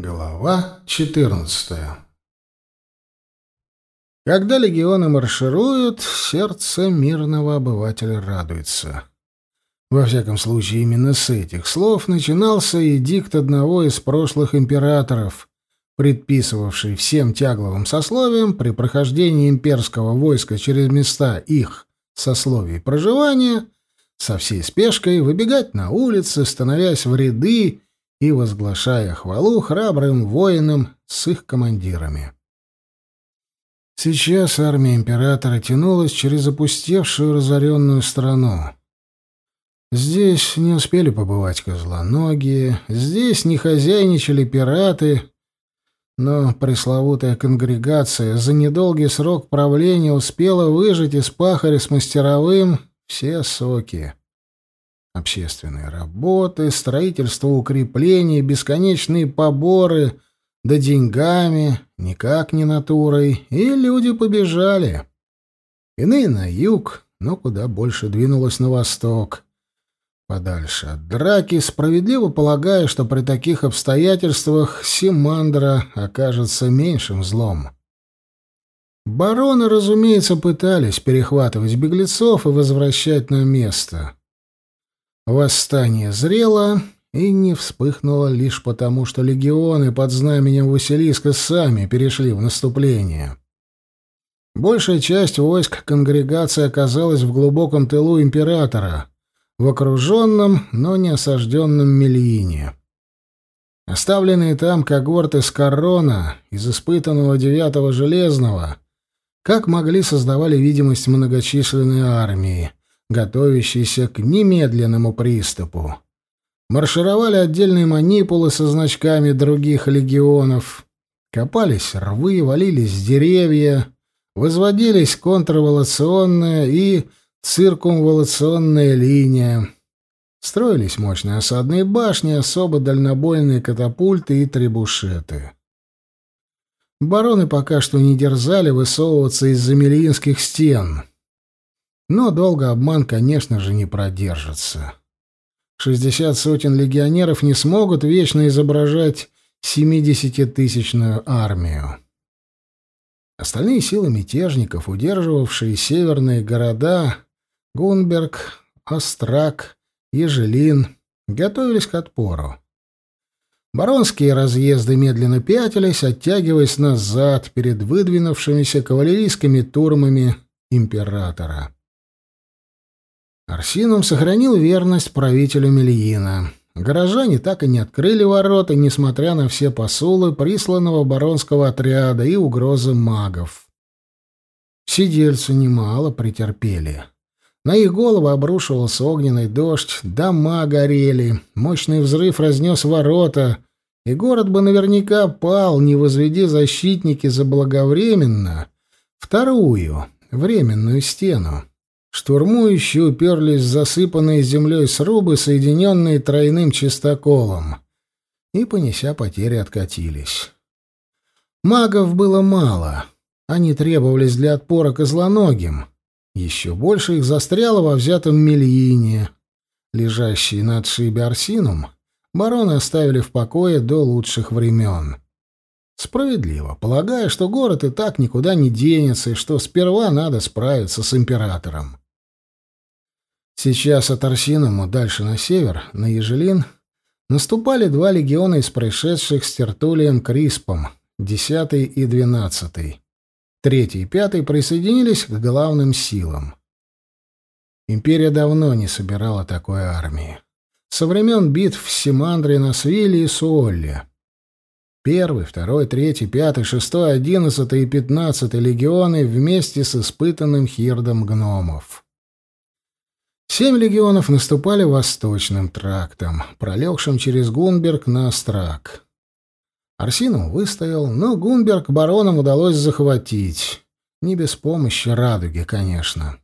Глава 14 Когда легионы маршируют, сердце мирного обывателя радуется. Во всяком случае, именно с этих слов начинался эдикт одного из прошлых императоров, предписывавший всем тягловым сословиям при прохождении имперского войска через места их сословий проживания со всей спешкой выбегать на улицы, становясь в ряды и возглашая хвалу храбрым воинам с их командирами. Сейчас армия императора тянулась через опустевшую разоренную страну. Здесь не успели побывать козлоногие, здесь не хозяйничали пираты, но пресловутая конгрегация за недолгий срок правления успела выжать из пахаря с мастеровым все соки. Общественные работы, строительство укреплений, бесконечные поборы, да деньгами, никак не натурой, и люди побежали. Иные на юг, но куда больше двинулось на восток. Подальше от драки, справедливо полагая, что при таких обстоятельствах Симандра окажется меньшим злом. Бароны, разумеется, пытались перехватывать беглецов и возвращать на место. Восстание зрело и не вспыхнуло лишь потому, что легионы под знаменем Василиска сами перешли в наступление. Большая часть войск конгрегации оказалась в глубоком тылу императора, в окруженном, но не осажденном Мельине. Оставленные там когорты с корона из испытанного девятого железного, как могли создавали видимость многочисленной армии, готовящийся к немедленному приступу. Маршировали отдельные манипулы со значками других легионов, копались рвы, валились деревья, возводились контрволационная и циркумволационная линия, строились мощные осадные башни, особо дальнобойные катапульты и требушеты. Бароны пока что не дерзали высовываться из-за мельинских стен — но долго обман, конечно же, не продержится. Шестьдесят сотен легионеров не смогут вечно изображать семидесятитысячную армию. Остальные силы мятежников, удерживавшие северные города Гунберг, Острак, Ежелин, готовились к отпору. Баронские разъезды медленно пятились, оттягиваясь назад перед выдвинувшимися кавалерийскими турмами императора. Арсинум сохранил верность правителю Мельина. Горожане так и не открыли ворота, несмотря на все посулы присланного баронского отряда и угрозы магов. Сидельцы немало претерпели. На их головы обрушивался огненный дождь, дома горели, мощный взрыв разнес ворота, и город бы наверняка пал, не возведи защитники заблаговременно вторую, временную стену. Штурмующие уперлись в засыпанные землей срубы, соединенные тройным чистоколом, и, понеся потери, откатились. Магов было мало. Они требовались для отпора козлоногим. Еще больше их застряло во взятом Мельине. Лежащий на отшибе Арсинум бароны оставили в покое до лучших времен. Справедливо, полагая, что город и так никуда не денется, и что сперва надо справиться с императором. Сейчас от Арсинума дальше на север, на Ежелин, наступали два легиона из происшедших с Тертулием Криспом, десятый и двенадцатый. Третий и пятый присоединились к главным силам. Империя давно не собирала такой армии. Со времен битв в Симандре, Насвиле и Суолле. Первый, второй, третий, пятый, шестой, одиннадцатый и пятнадцатый легионы вместе с испытанным хирдом гномов. Семь легионов наступали восточным трактом, пролегшим через Гунберг на Острак. Арсинум выстоял, но Гунберг баронам удалось захватить. Не без помощи радуги, конечно.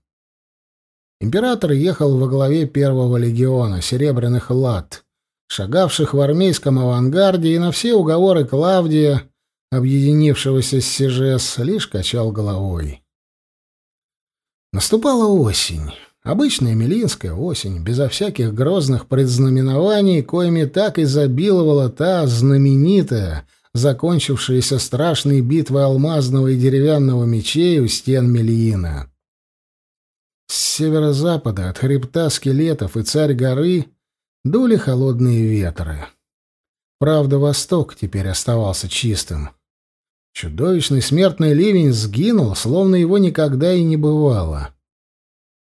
Император ехал во главе первого легиона, серебряных лад, шагавших в армейском авангарде, и на все уговоры Клавдия, объединившегося с Сижес, лишь качал головой. Наступала осень. Обычная милинская осень, безо всяких грозных предзнаменований, коими так изобиловала та знаменитая, закончившаяся страшной битвой алмазного и деревянного мечей у стен Мельина. С северо-запада, от хребта скелетов и царь горы, дули холодные ветры. Правда, восток теперь оставался чистым. Чудовищный смертный ливень сгинул, словно его никогда и не бывало.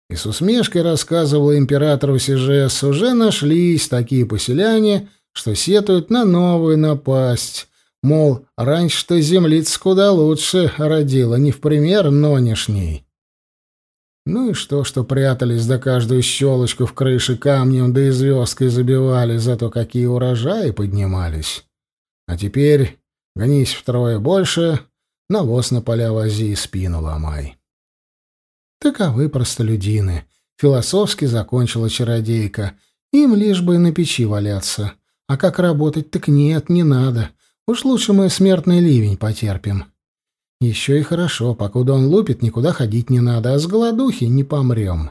И с усмешкой рассказывал императору Сижес, уже нашлись такие поселяне, что сетуют на новую напасть. Мол, раньше-то землиц куда лучше родила, не в пример нонешней. Ну и что, что прятались до каждую щелочку в крыше камнем, да и звездкой забивали, зато какие урожаи поднимались. А теперь гонись втрое больше, навоз на поля вози и спину ломай. Таковы простолюдины. Философски закончила чародейка. Им лишь бы на печи валяться. А как работать, так нет, не надо. Уж лучше мы смертный ливень потерпим. Еще и хорошо, покуда он лупит, никуда ходить не надо, а с голодухи не помрем.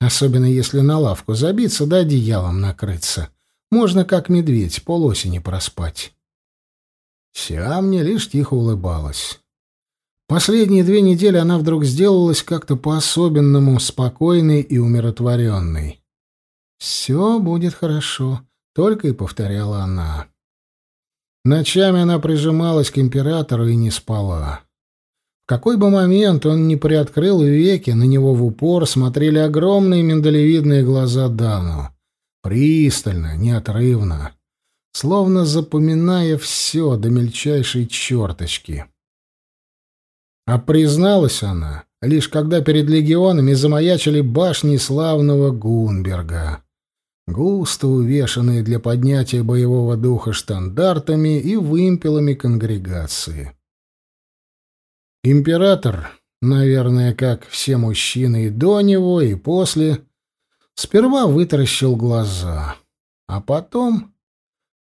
Особенно если на лавку забиться да одеялом накрыться. Можно, как медведь, полосени проспать. Вся мне лишь тихо улыбалась. Последние две недели она вдруг сделалась как-то по-особенному спокойной и умиротворенной. «Все будет хорошо», — только и повторяла она. Ночами она прижималась к императору и не спала. В какой бы момент он ни приоткрыл веки, на него в упор смотрели огромные миндалевидные глаза Дану. Пристально, неотрывно, словно запоминая все до мельчайшей черточки. А призналась она, лишь когда перед легионами замаячили башни славного Гунберга, густо увешанные для поднятия боевого духа штандартами и вымпелами конгрегации. Император, наверное, как все мужчины и до него, и после, сперва вытаращил глаза, а потом...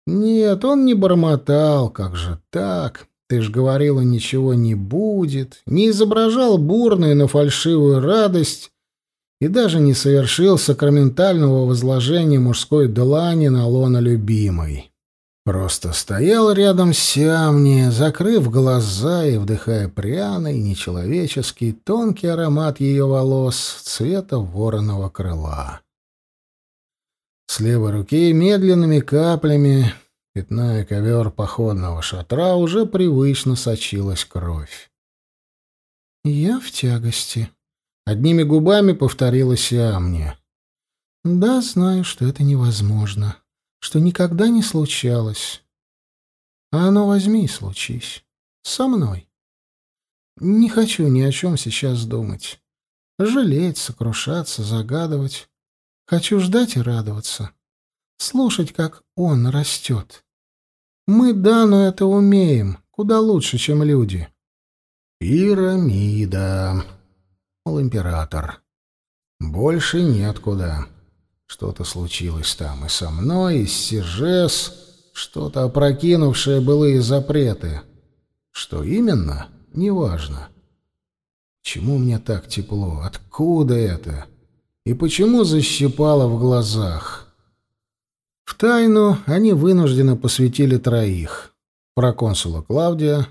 Нет, он не бормотал, как же так? Ты ж говорила, ничего не будет, не изображал бурную, но фальшивую радость и даже не совершил сакраментального возложения мужской длани на лона любимой. Просто стоял рядом с Сиамни, закрыв глаза и вдыхая пряный, нечеловеческий, тонкий аромат ее волос цвета вороного крыла. С левой руки медленными каплями Пятная ковер походного шатра уже привычно сочилась кровь. «Я в тягости», — одними губами повторила Сиамне. «Да, знаю, что это невозможно, что никогда не случалось. А оно возьми и случись. Со мной. Не хочу ни о чем сейчас думать. Жалеть, сокрушаться, загадывать. Хочу ждать и радоваться. Слушать, как он растет. Мы, да, но это умеем. Куда лучше, чем люди. Пирамида. Мол, император. Больше неоткуда. Что-то случилось там и со мной, и с Сижес, что-то опрокинувшее былые запреты. Что именно, неважно. Чему мне так тепло? Откуда это? И почему защипало в глазах? В тайну они вынужденно посвятили троих — проконсула Клавдия,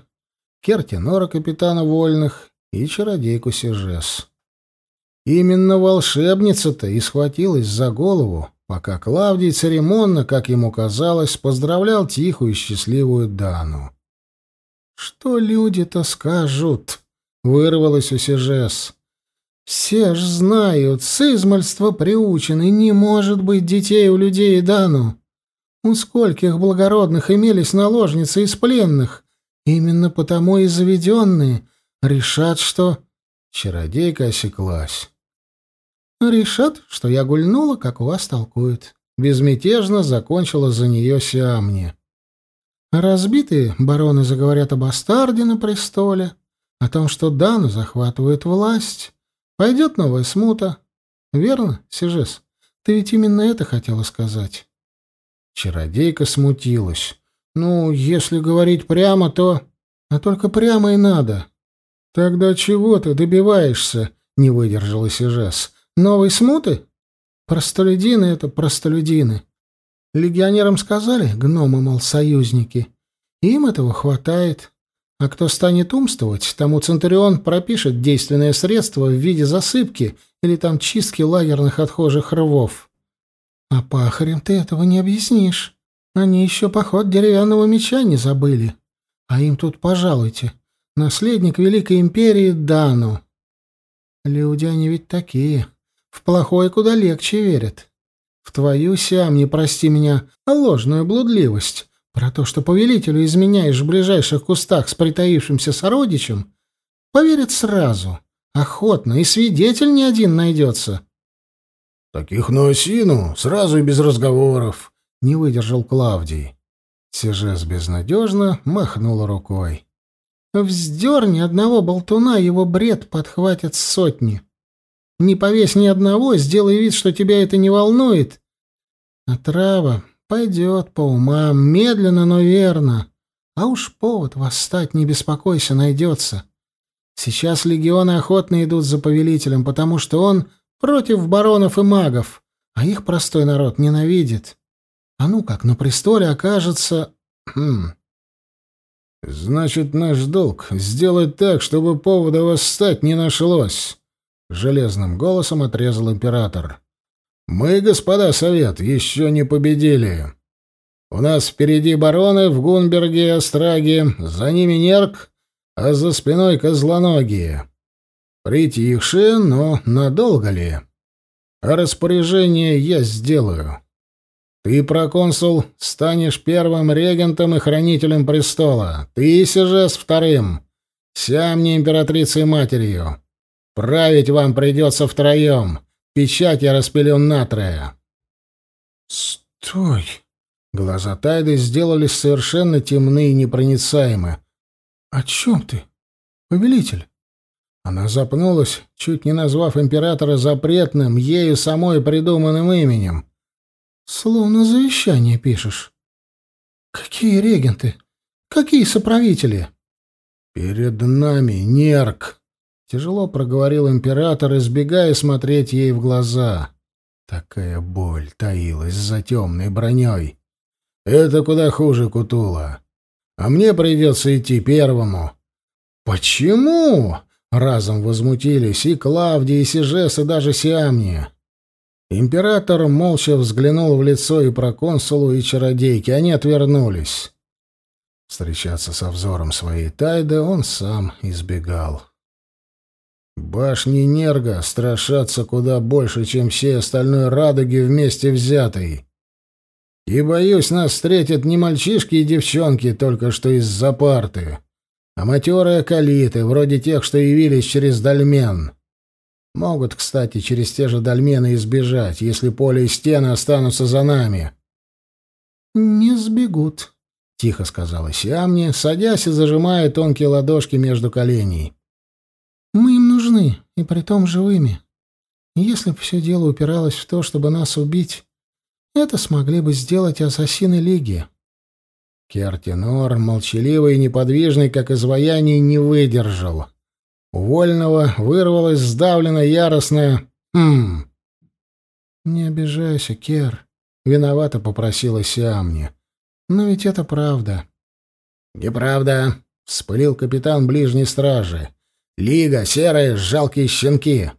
Кертинора, капитана Вольных, и чародейку Сижес. Именно волшебница-то и схватилась за голову, пока Клавдий церемонно, как ему казалось, поздравлял тихую и счастливую Дану. «Что люди-то скажут?» — вырвалось у Сижес. Все ж знают, с измальства приучены, не может быть детей у людей Дану. У скольких благородных имелись наложницы из пленных, именно потому и заведенные, решат, что... Чародейка осеклась. Решат, что я гульнула, как у вас толкуют. Безмятежно закончила за нее Сиамни. Разбитые бароны заговорят о бастарде на престоле, о том, что Дану захватывает власть. Пойдет новая смута. Верно, Сижес? Ты ведь именно это хотела сказать. Чародейка смутилась. Ну, если говорить прямо, то... А только прямо и надо. Тогда чего ты добиваешься? Не выдержала Сижес. Новые смуты? Простолюдины — это простолюдины. Легионерам сказали, гномы, мол, союзники. Им этого хватает. А кто станет умствовать, тому Центурион пропишет действенное средство в виде засыпки или там чистки лагерных отхожих рвов. А пахарям ты этого не объяснишь. Они еще поход деревянного меча не забыли. А им тут, пожалуйте, наследник Великой Империи Дану. Люди они ведь такие. В плохое куда легче верят. В твою, Сиам, не прости меня, а ложную блудливость. Про то, что повелителю изменяешь в ближайших кустах с притаившимся сородичем, поверят сразу, охотно, и свидетель не один найдется. — Таких на осину, сразу и без разговоров, — не выдержал Клавдий. Сижес безнадежно махнул рукой. Вздерни одного болтуна, его бред подхватят сотни. Не повесь ни одного, сделай вид, что тебя это не волнует. А трава Пойдет по умам, медленно, но верно. А уж повод восстать, не беспокойся, найдется. Сейчас легионы охотно идут за повелителем, потому что он против баронов и магов, а их простой народ ненавидит. А ну как, на престоле окажется... Хм. «Значит, наш долг — сделать так, чтобы повода восстать не нашлось», — железным голосом отрезал император. Мы, господа совет, еще не победили. У нас впереди бароны в Гунберге и Остраге, за ними Нерк, а за спиной козлоногие. Притихшие, но надолго ли? А распоряжение я сделаю. Ты, проконсул, станешь первым регентом и хранителем престола. Ты, Сижес, вторым. Сям не императрицей матерью. Править вам придется втроем. Печать я распилил натрия. Стой! Глаза Тайды сделались совершенно темны и непроницаемы. О чем ты, повелитель? Она запнулась, чуть не назвав императора запретным, ею самой придуманным именем. Словно завещание пишешь. Какие регенты? Какие соправители? Перед нами Нерк, Тяжело проговорил император, избегая смотреть ей в глаза. Такая боль таилась за темной броней. Это куда хуже Кутула. А мне придется идти первому. Почему? Разом возмутились и Клавдия, и Сижес, и даже Сиамния. Император молча взглянул в лицо и проконсулу, и чародейки. Они отвернулись. Встречаться со взором своей Тайды он сам избегал. Башни Нерга страшатся куда больше, чем все остальные радуги вместе взятые. И, боюсь, нас встретят не мальчишки и девчонки только что из-за парты, а матерые калиты, вроде тех, что явились через дольмен. Могут, кстати, через те же дольмены избежать, если поле и стены останутся за нами. «Не сбегут», — тихо сказала Сиамни, садясь и зажимая тонкие ладошки между коленей. Мы им нужны, и притом живыми. Если бы все дело упиралось в то, чтобы нас убить, это смогли бы сделать ассасины Лиги. Кертинор, молчаливый и неподвижный, как изваяние, не выдержал. У Вольного вырвалось сдавленно яростное «Хм». «Не обижайся, Кер», — виновато попросила Сиамни. «Но ведь это правда». «Неправда», — вспылил капитан ближней стражи. Лига, серые, жалкие щенки.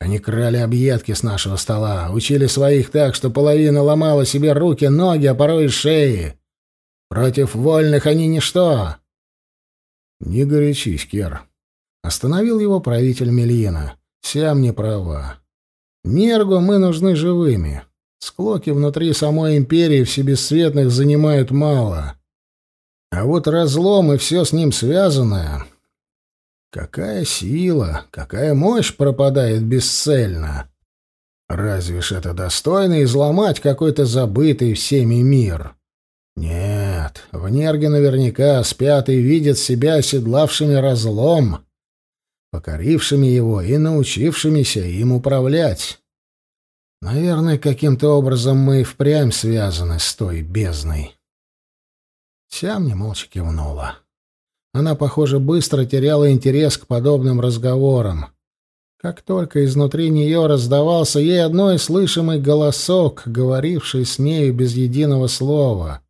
Они крали объедки с нашего стола, учили своих так, что половина ломала себе руки, ноги, а порой и шеи. Против вольных они ничто. Не горячись, Кер. Остановил его правитель Мельина. Сям не права. Нергу мы нужны живыми. Склоки внутри самой империи всебесцветных занимают мало. А вот разлом и все с ним связанное Какая сила, какая мощь пропадает бесцельно! Разве ж это достойно изломать какой-то забытый всеми мир? Нет, в Нерге наверняка спят и видят себя оседлавшими разлом, покорившими его и научившимися им управлять. Наверное, каким-то образом мы и впрямь связаны с той бездной. Сям не молча кивнула. Она, похоже, быстро теряла интерес к подобным разговорам. как только изнутри нее раздавался ей одной слышимый голосок, говоривший с нею без единого слова.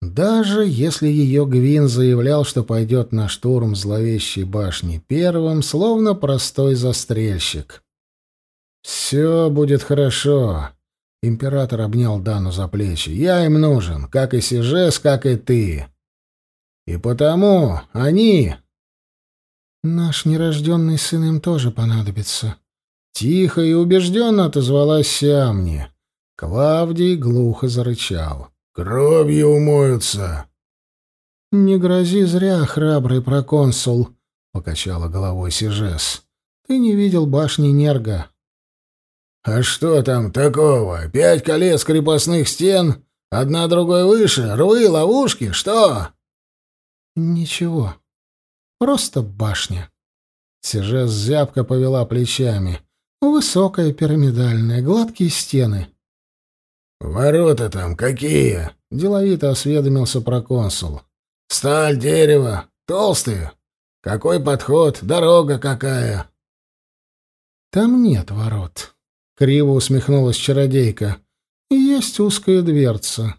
Даже если ее Гвин заявлял, что пойдет на штурм зловещей башни первым, словно простой застрельщик. «Все будет хорошо», — император обнял Дану за плечи. «Я им нужен, как и Сижес, как и ты. И потому они, Наш нерожденный сын им тоже понадобится. Тихо и убежденно отозвалась Сиамни. Клавдий глухо зарычал. «Кровью умоются!» «Не грози зря, храбрый проконсул», — покачала головой Сижес. «Ты не видел башни Нерга». «А что там такого? Пять колец крепостных стен? Одна другой выше? Рвы, ловушки? Что?» «Ничего», Просто башня. Сижес зябко повела плечами. Высокая пирамидальная, гладкие стены. «Ворота там какие?» — деловито осведомился проконсул. «Сталь, дерево, толстые. Какой подход, дорога какая?» «Там нет ворот», — криво усмехнулась чародейка. «Есть узкая дверца.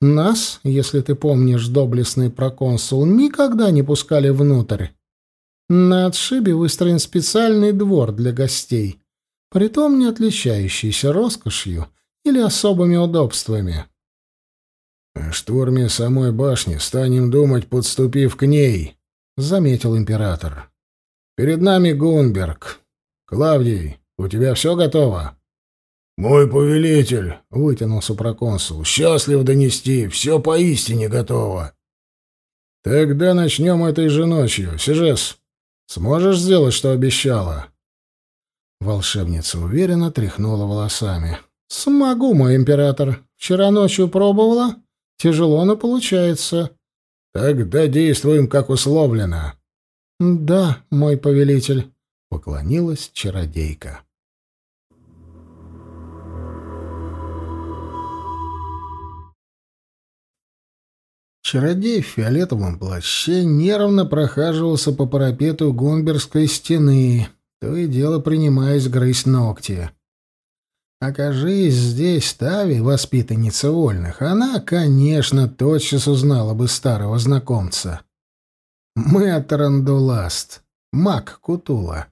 Нас, если ты помнишь, доблестный проконсул, никогда не пускали внутрь. На отшибе выстроен специальный двор для гостей, притом не отличающийся роскошью или особыми удобствами. «О штурме самой башни станем думать, подступив к ней», — заметил император. «Перед нами Гунберг. Клавдий, у тебя все готово?» «Мой повелитель», — вытянулся проконсул, — «счастлив донести, все поистине готово». «Тогда начнем этой же ночью. Сижес, сможешь сделать, что обещала?» Волшебница уверенно тряхнула волосами. «Смогу, мой император. Вчера ночью пробовала. Тяжело, но получается». «Тогда действуем, как условлено». «Да, мой повелитель», — поклонилась чародейка. Чародей в фиолетовом плаще нервно прохаживался по парапету Гунбергской стены, то и дело принимаясь грызть ногти. Окажись здесь Тави, воспитанница вольных, она, конечно, тотчас узнала бы старого знакомца. Мэтр Андуласт, маг Кутула,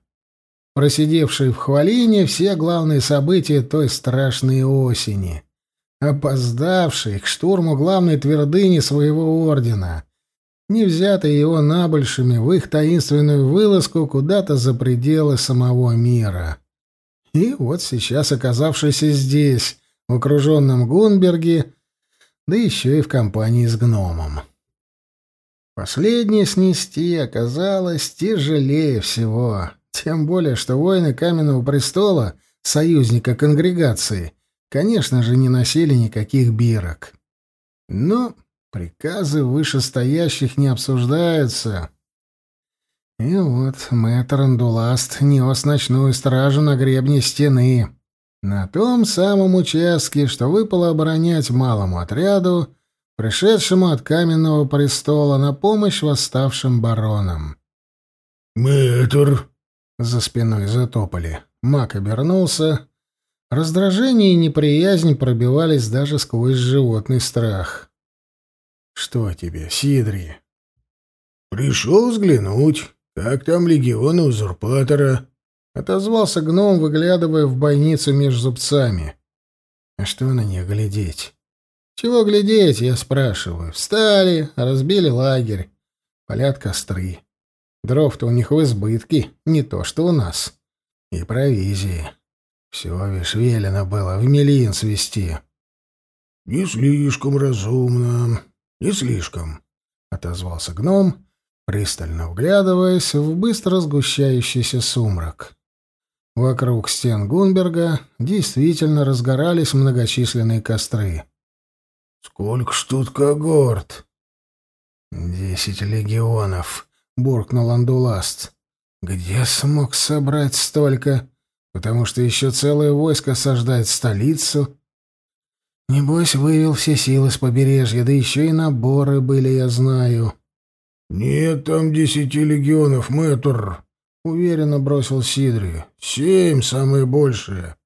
просидевший в хвалине все главные события той страшной осени — опоздавший к штурму главной твердыни своего ордена, не взятый его набольшими в их таинственную вылазку куда-то за пределы самого мира. И вот сейчас оказавшийся здесь, в окруженном Гунберге, да еще и в компании с гномом. Последнее снести оказалось тяжелее всего, тем более, что воины Каменного престола, союзника конгрегации, конечно же, не носили никаких бирок. Но приказы вышестоящих не обсуждаются. И вот мэтр Андуласт нес ночную стражу на гребне стены, на том самом участке, что выпало оборонять малому отряду, пришедшему от каменного престола на помощь восставшим баронам. «Мэтр!» — за спиной затопали. Мак обернулся Раздражение и неприязнь пробивались даже сквозь животный страх. «Что тебе, Сидри?» «Пришел взглянуть, как там легион узурпатора», — отозвался гном, выглядывая в бойницу между зубцами. «А что на них глядеть?» «Чего глядеть?» — я спрашиваю. «Встали, разбили лагерь, палят костры. Дров-то у них в избытке, не то что у нас. И провизии. Все, вишь, велено было в Мелин свести. — Не слишком разумно, не слишком, — отозвался гном, пристально вглядываясь в быстро сгущающийся сумрак. Вокруг стен Гунберга действительно разгорались многочисленные костры. — Сколько ж тут когорт? — Десять легионов, — буркнул Андуласт. — Где смог собрать столько? Потому что еще целое войско осаждает столицу. Небось, вывел все силы с побережья, да еще и наборы были, я знаю. — Нет там десяти легионов, мэтр, — уверенно бросил Сидри. «Семь самые большие».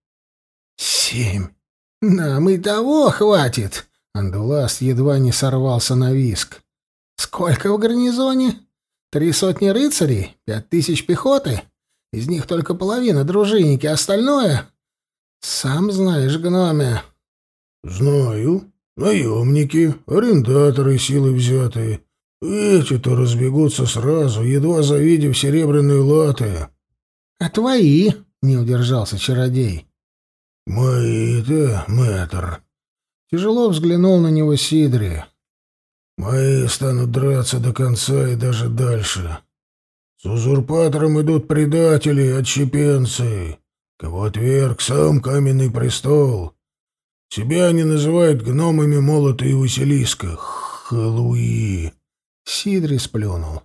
«Семь! Нам и того хватит!» Андулас едва не сорвался на виск. «Сколько в гарнизоне? Три сотни рыцарей? Пять тысяч пехоты? Из них только половина дружинники, остальное...» «Сам знаешь, гноме». «Знаю. Наемники, арендаторы силы взятые. Эти-то разбегутся сразу, едва завидев серебряные латы». «А твои?» — не удержался чародей. «Мои-то, мэтр». Тяжело взглянул на него Сидри. «Мои станут драться до конца и даже дальше. С узурпатором идут предатели, отщепенцы, кого отверг сам каменный престол. Себя они называют гномами молота и Василиска. Халуи!» Сидри сплюнул.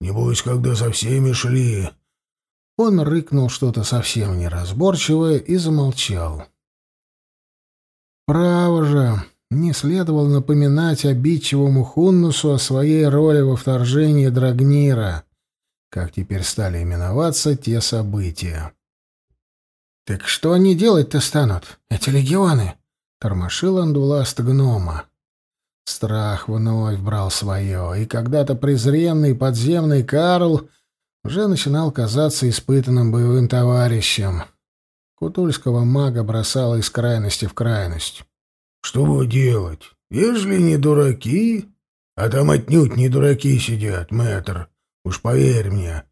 «Небось, когда со всеми шли...» Он рыкнул что-то совсем неразборчивое и замолчал. Право же, не следовало напоминать обидчивому Хуннусу о своей роли во вторжении Драгнира, как теперь стали именоваться те события. «Так что они делать-то станут, эти легионы?» — тормошил Андуласт гнома. Страх вновь брал свое, и когда-то презренный подземный Карл уже начинал казаться испытанным боевым товарищем. Кутульского мага бросало из крайности в крайность. «Что делать? Ежели не дураки, а там отнюдь не дураки сидят, мэтр, уж поверь мне,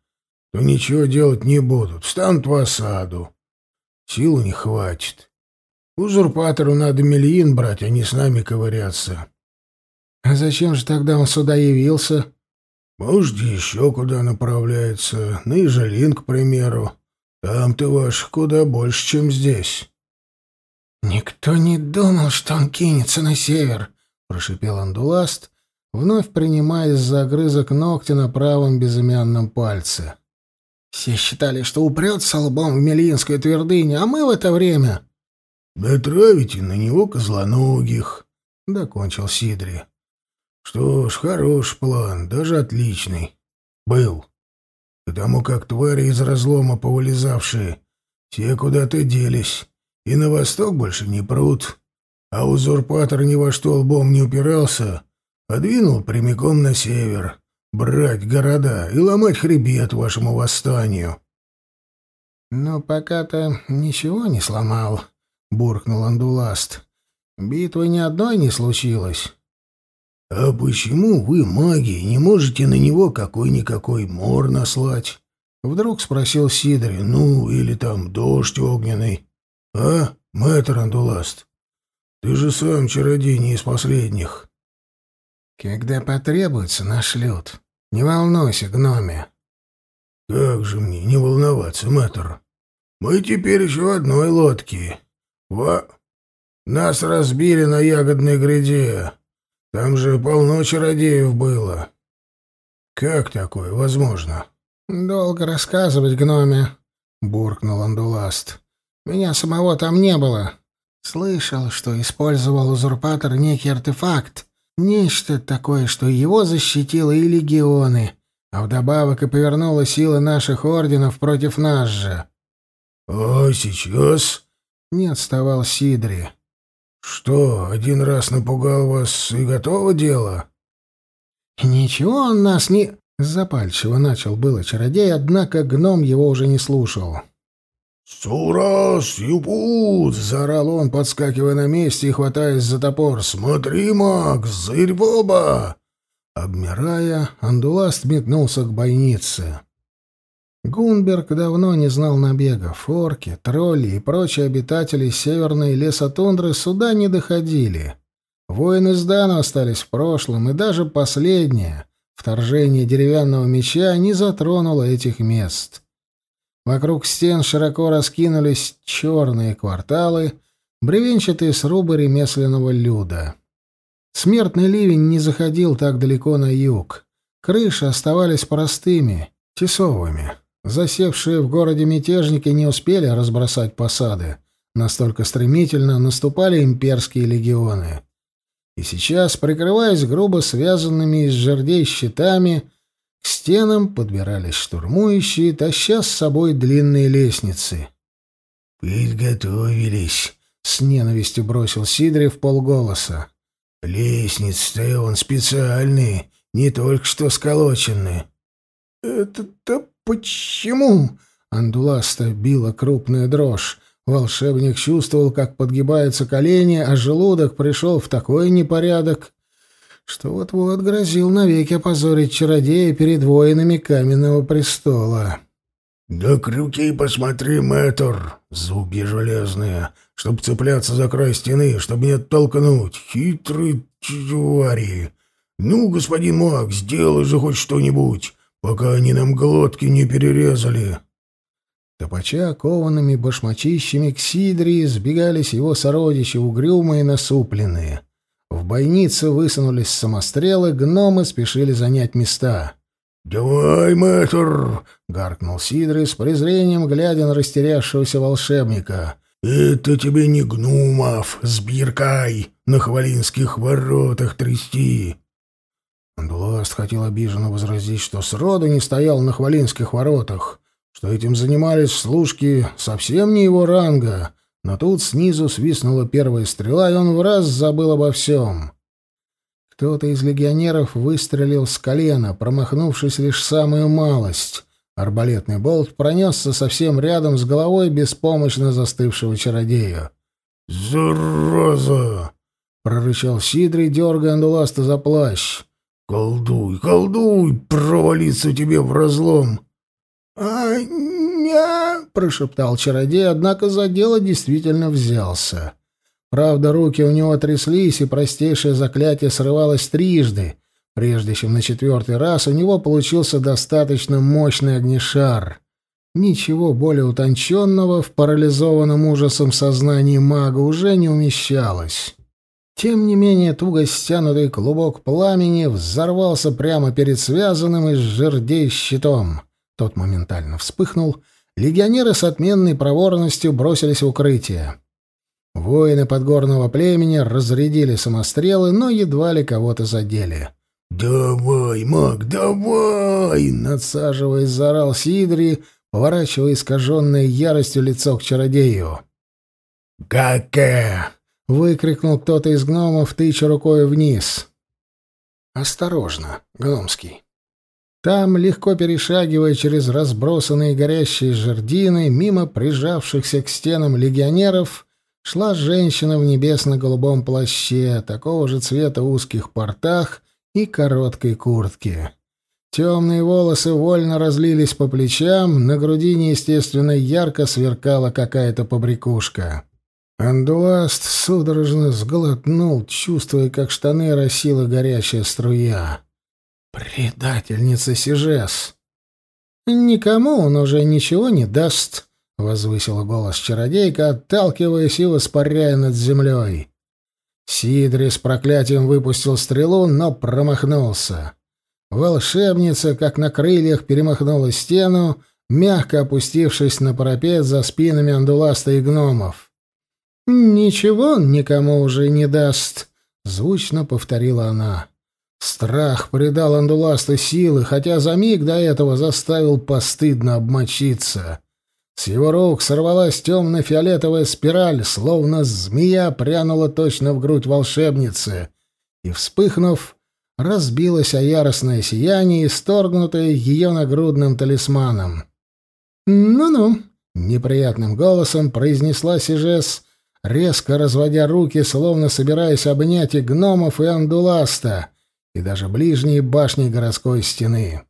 то ничего делать не будут, встанут в осаду. Сил не хватит. Узурпатору надо миллиин брать, а не с нами ковыряться». «А зачем же тогда он сюда явился?» «Может, еще куда направляется, на Ижелин, к примеру. Там ты ваш куда больше, чем здесь». «Никто не думал, что он кинется на север», — прошипел Андуласт, вновь принимаясь за огрызок ногтя на правом безымянном пальце. «Все считали, что упрется лбом в Мелинскую твердыню, а мы в это время...» «Натравите на него козлоногих», — докончил Сидри. «Что ж, хороший план, даже отличный. Был. Потому как твари из разлома повылезавшие, все куда-то делись» и на восток больше не прут, а узурпатор ни во что лбом не упирался, а двинул прямиком на север, брать города и ломать хребет вашему восстанию. — Но пока-то ничего не сломал, — буркнул Андуласт. — Битвы ни одной не случилось. — А почему вы, маги, не можете на него какой-никакой мор наслать? — вдруг спросил Сидори. — Ну, или там дождь огненный. «А, мэтр Андуласт, ты же сам чародей не из последних». «Когда потребуется, нашлют. Не волнуйся, гноме». «Как же мне не волноваться, мэтр? Мы теперь еще в одной лодке. Во... Нас разбили на ягодной гряде. Там же полно чародеев было. Как такое возможно?» «Долго рассказывать, гноме», — буркнул Андуласт. Меня самого там не было. Слышал, что использовал узурпатор некий артефакт, нечто такое, что его защитило и легионы, а вдобавок и повернуло силы наших орденов против нас же. — А сейчас? — не отставал Сидри. — Что, один раз напугал вас и готово дело? — Ничего он нас не... Запальчиво начал было чародей, однако гном его уже не слушал. «Сурас, Юпут!» — заорал он, подскакивая на месте и хватаясь за топор. «Смотри, маг, зырь в оба!» Обмирая, Андуласт метнулся к бойнице. Гунберг давно не знал набегов. Орки, тролли и прочие обитатели северной лесотундры сюда не доходили. Воины Сдана остались в прошлом, и даже последнее, вторжение деревянного меча, не затронуло этих мест. Вокруг стен широко раскинулись черные кварталы, бревенчатые срубы ремесленного люда. Смертный ливень не заходил так далеко на юг. Крыши оставались простыми, тесовыми. Засевшие в городе мятежники не успели разбросать посады. Настолько стремительно наступали имперские легионы. И сейчас, прикрываясь грубо связанными из жердей щитами, стенам подбирались штурмующие, таща с собой длинные лестницы. «Подготовились», — с ненавистью бросил Сидрев полголоса. «Лестницы-то он специальные, не только что сколоченные». «Это-то почему?» — Андуласта била крупная дрожь. Волшебник чувствовал, как подгибаются колени, а желудок пришел в такой непорядок, что вот-вот грозил навеки опозорить чародея перед воинами каменного престола. — Да крюки посмотри, мэтр, зубья железные, чтоб цепляться за край стены, чтобы не оттолкнуть. Хитрые твари. Ну, господин маг, сделай же хоть что-нибудь, пока они нам глотки не перерезали. Топача коваными башмачищами к Сидрии сбегались его сородичи, угрюмые насупленные. В бойнице высунулись самострелы, гномы спешили занять места. «Давай, мэтр!» — гаркнул Сидрий с презрением, глядя на растерявшегося волшебника. «Это тебе не гномов, сбиркай, на хвалинских воротах трясти!» Андуласт хотел обиженно возразить, что сроду не стоял на хвалинских воротах, что этим занимались служки совсем не его ранга, но тут снизу свистнула первая стрела, и он в раз забыл обо всем. Кто-то из легионеров выстрелил с колена, промахнувшись лишь самую малость. Арбалетный болт пронесся совсем рядом с головой беспомощно застывшего чародея. «Зараза!» — прорычал Сидрий, дергая Андуласта за плащ. «Колдуй, колдуй, провалиться тебе в разлом!» «А, ня!» — прошептал чародей, однако за дело действительно взялся. Правда, руки у него тряслись, и простейшее заклятие срывалось трижды, прежде чем на четвертый раз у него получился достаточно мощный огнешар. Ничего более утонченного в парализованном ужасом сознании мага уже не умещалось. Тем не менее, туго стянутый клубок пламени взорвался прямо перед связанным из жердей щитом. Тот моментально вспыхнул. Легионеры с отменной проворностью бросились в укрытие. Воины подгорного племени разрядили самострелы, но едва ли кого-то задели. «Давай, маг, давай!» — надсаживаясь, заорал Сидри, поворачивая искаженное яростью лицо к чародею. «Какэ!» — выкрикнул кто-то из гномов, тыча рукой вниз. «Осторожно, гномский!» Там, легко перешагивая через разбросанные горящие жердины, мимо прижавшихся к стенам легионеров, шла женщина в небесно-голубом плаще, такого же цвета узких портах и короткой куртке. Темные волосы вольно разлились по плечам, на груди неестественно ярко сверкала какая-то побрякушка. Андуласт судорожно сглотнул, чувствуя, как штаны росила горячая струя. «Предательница Сижес!» «Никому он уже ничего не даст», — возвысила голос чародейка, отталкиваясь и воспаряя над землей. Сидри с проклятием выпустил стрелу, но промахнулся. Волшебница, как на крыльях, перемахнула стену, мягко опустившись на парапет за спинами андуласта и гномов. «Ничего он никому уже не даст», — звучно повторила она. Страх придал Андуласту силы, хотя за миг до этого заставил постыдно обмочиться. С его рук сорвалась темно-фиолетовая спираль, словно змея прянула точно в грудь волшебницы, и, вспыхнув, разбилось о яростное сияние, исторгнутое ее нагрудным талисманом. «Ну-ну», — неприятным голосом произнесла Сижес, резко разводя руки, словно собираясь обнять и гномов, и андуласта, и даже ближние башни городской стены.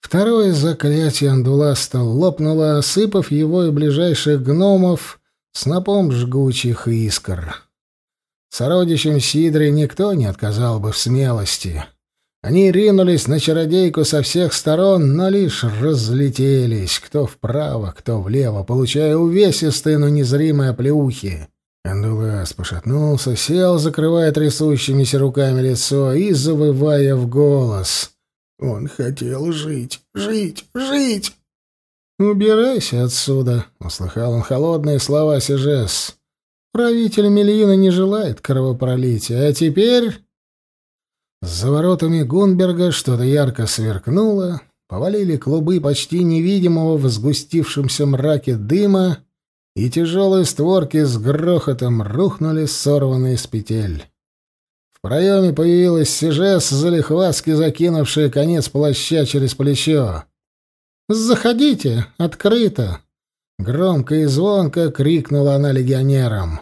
Второе заклятие Андуласта лопнуло, осыпав его и ближайших гномов снопом жгучих искр. Сородичам Сидре никто не отказал бы в смелости. Они ринулись на чародейку со всех сторон, но лишь разлетелись, кто вправо, кто влево, получая увесистые, но незримые оплеухи. Андулас пошатнулся, сел, закрывая трясущимися руками лицо и завывая в голос. Он хотел жить, жить, жить. «Убирайся отсюда», — услыхал он холодные слова Сижес. «Правитель Мельина не желает кровопролития, а теперь...» За воротами Гунберга что-то ярко сверкнуло, повалили клубы почти невидимого в сгустившемся мраке дыма, и тяжелые створки с грохотом рухнули, сорванные с петель. В проеме появилась Сижес, залихватски закинувшая конец плаща через плечо. «Заходите! Открыто!» Громко и звонко крикнула она легионерам.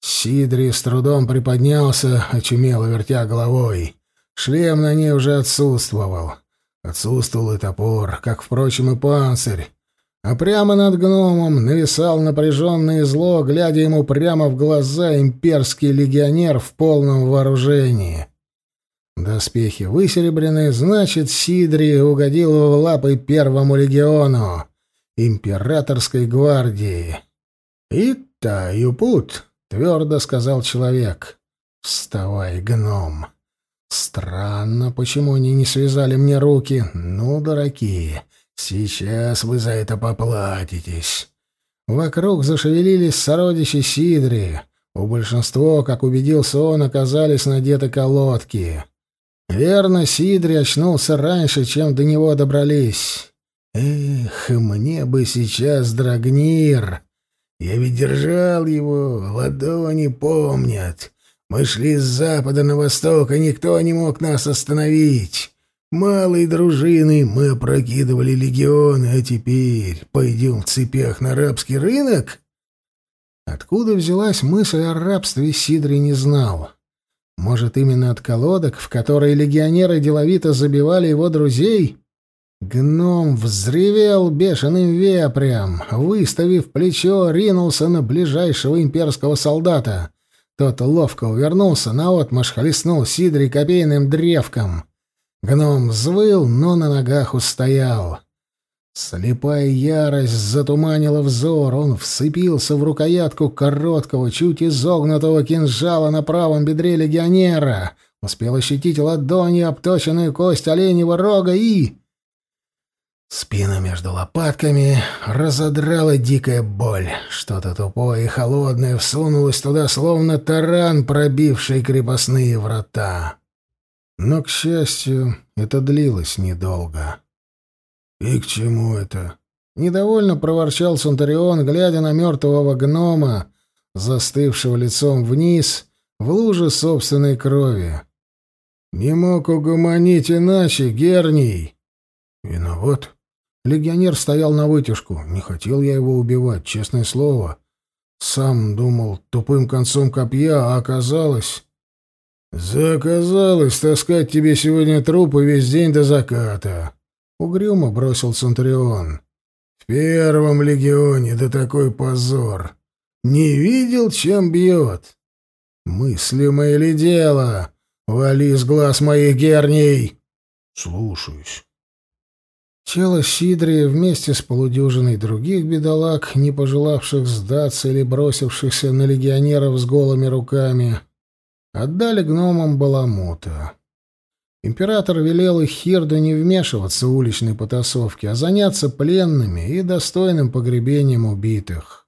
Сидри с трудом приподнялся, очумело вертя головой. Шлем на ней уже отсутствовал. Отсутствовал и топор, как, впрочем, и панцирь. А прямо над гномом нависал напряженное зло, глядя ему прямо в глаза имперский легионер в полном вооружении. Доспехи высеребрены, значит, Сидри угодил в лапы первому легиону, императорской гвардии. «Ита, Юпут!» — твердо сказал человек. «Вставай, гном!» Странно, почему они не связали мне руки. Ну, дураки, сейчас вы за это поплатитесь. Вокруг зашевелились сородичи Сидри. У большинства, как убедился он, оказались надеты колодки. Верно, Сидри очнулся раньше, чем до него добрались. Эх, мне бы сейчас Драгнир. Я ведь держал его, ладони помнят. Мы шли с запада на восток, и никто не мог нас остановить. Малой дружиной мы опрокидывали легионы, а теперь пойдем в цепях на арабский рынок? Откуда взялась мысль о рабстве, Сидри не знал. Может, именно от колодок, в которые легионеры деловито забивали его друзей? Гном взревел бешеным вепрем, выставив плечо, ринулся на ближайшего имперского солдата. Тот ловко увернулся, наотмашь хлестнул Сидри копейным древком. Гном взвыл, но на ногах устоял. Слепая ярость затуманила взор, он вцепился в рукоятку короткого, чуть изогнутого кинжала на правом бедре легионера, успел ощутить ладонью обточенную кость оленьего рога и... Спину между лопатками разодрала дикая боль. Что-то тупое и холодное всунулось туда, словно таран, пробивший крепостные врата. Но, к счастью, это длилось недолго. «И к чему это?» Недовольно проворчал Сантарион, глядя на мертвого гнома, застывшего лицом вниз в луже собственной крови. «Не мог угомонить иначе, Герний!» «Виноват?» Легионер стоял на вытяжку. Не хотел я его убивать, честное слово. Сам думал тупым концом копья, а оказалось... «Заказалось таскать тебе сегодня трупы весь день до заката», — угрюмо бросил Центурион. «В первом легионе да такой позор. Не видел, чем бьет? Мыслимое ли дело? Вали с глаз моих герней!» «Слушаюсь». Тело Сидри вместе с полудюжиной других бедолаг, не пожелавших сдаться или бросившихся на легионеров с голыми руками, отдали гномам Баламута. Император велел их Хирду не вмешиваться в уличные потасовки, а заняться пленными и достойным погребением убитых.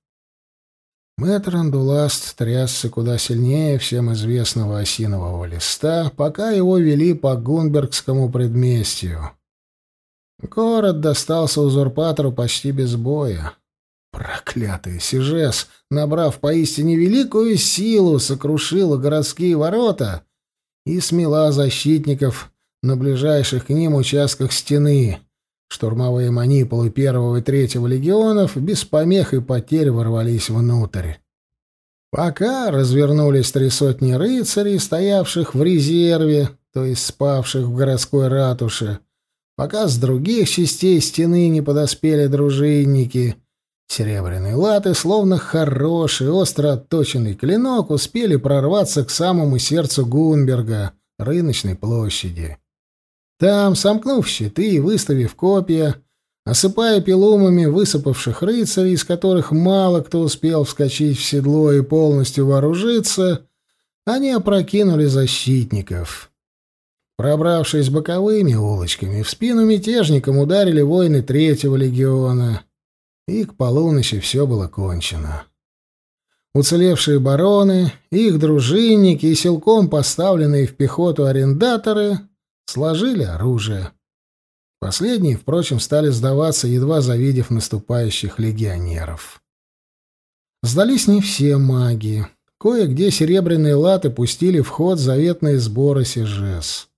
Мэтр Андуласт трясся куда сильнее всем известного осинового листа, пока его вели по Гунбергскому предместью. Город достался узурпатору почти без боя. Проклятый Сижес, набрав поистине великую силу, сокрушила городские ворота и смела защитников на ближайших к ним участках стены. Штурмовые манипулы первого и третьего легионов без помех и потерь ворвались внутрь. Пока развернулись три сотни рыцарей, стоявших в резерве, то есть спавших в городской ратуше, пока с других частей стены не подоспели дружинники. Серебряные латы, словно хороший, остро отточенный клинок, успели прорваться к самому сердцу Гунберга, рыночной площади. Там, сомкнув щиты и выставив копья, осыпая пилумами высыпавших рыцарей, из которых мало кто успел вскочить в седло и полностью вооружиться, они опрокинули защитников. Пробравшись боковыми улочками, в спину мятежникам ударили воины третьего легиона, и к полуночи все было кончено. Уцелевшие бароны, их дружинники и силком поставленные в пехоту арендаторы сложили оружие. Последние, впрочем, стали сдаваться, едва завидев наступающих легионеров. Сдались не все маги. Кое-где серебряные латы пустили в ход заветные сборы сижес.